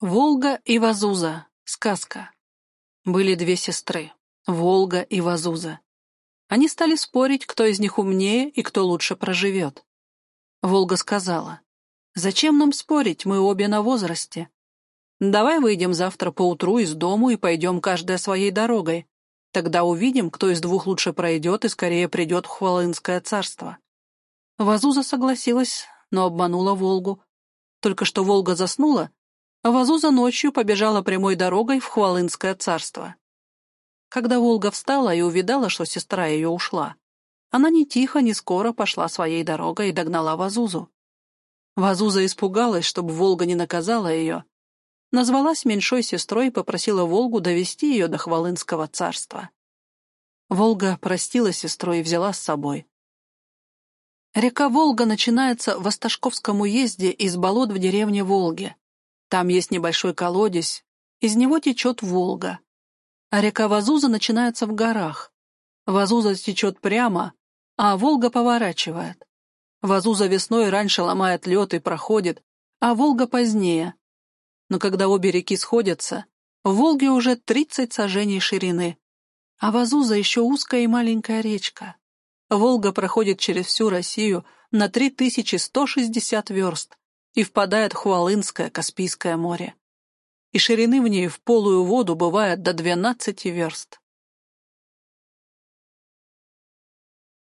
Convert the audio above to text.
Волга и Вазуза. Сказка. Были две сестры — Волга и Вазуза. Они стали спорить, кто из них умнее и кто лучше проживет. Волга сказала, «Зачем нам спорить, мы обе на возрасте. Давай выйдем завтра поутру из дому и пойдем каждая своей дорогой. Тогда увидим, кто из двух лучше пройдет и скорее придет в Хвалынское царство». Вазуза согласилась, но обманула Волгу. Только что Волга заснула, Вазуза ночью побежала прямой дорогой в Хвалынское царство. Когда Волга встала и увидала, что сестра ее ушла, она ни тихо, ни скоро пошла своей дорогой и догнала Вазузу. Вазуза испугалась, чтобы Волга не наказала ее, назвалась меньшой сестрой и попросила Волгу довести ее до Хвалынского царства. Волга простила сестру и взяла с собой. Река Волга начинается в Осташковском уезде из болот в деревне Волге. Там есть небольшой колодец, из него течет Волга. А река Вазуза начинается в горах. Вазуза течет прямо, а Волга поворачивает. Вазуза весной раньше ломает лед и проходит, а Волга позднее. Но когда обе реки сходятся, в Волге уже 30 сажений ширины, а Вазуза еще узкая и маленькая речка. Волга проходит через всю Россию на 3160 верст, и впадает в Хвалынское Каспийское море. И ширины в ней в полую воду бывает до 12 верст.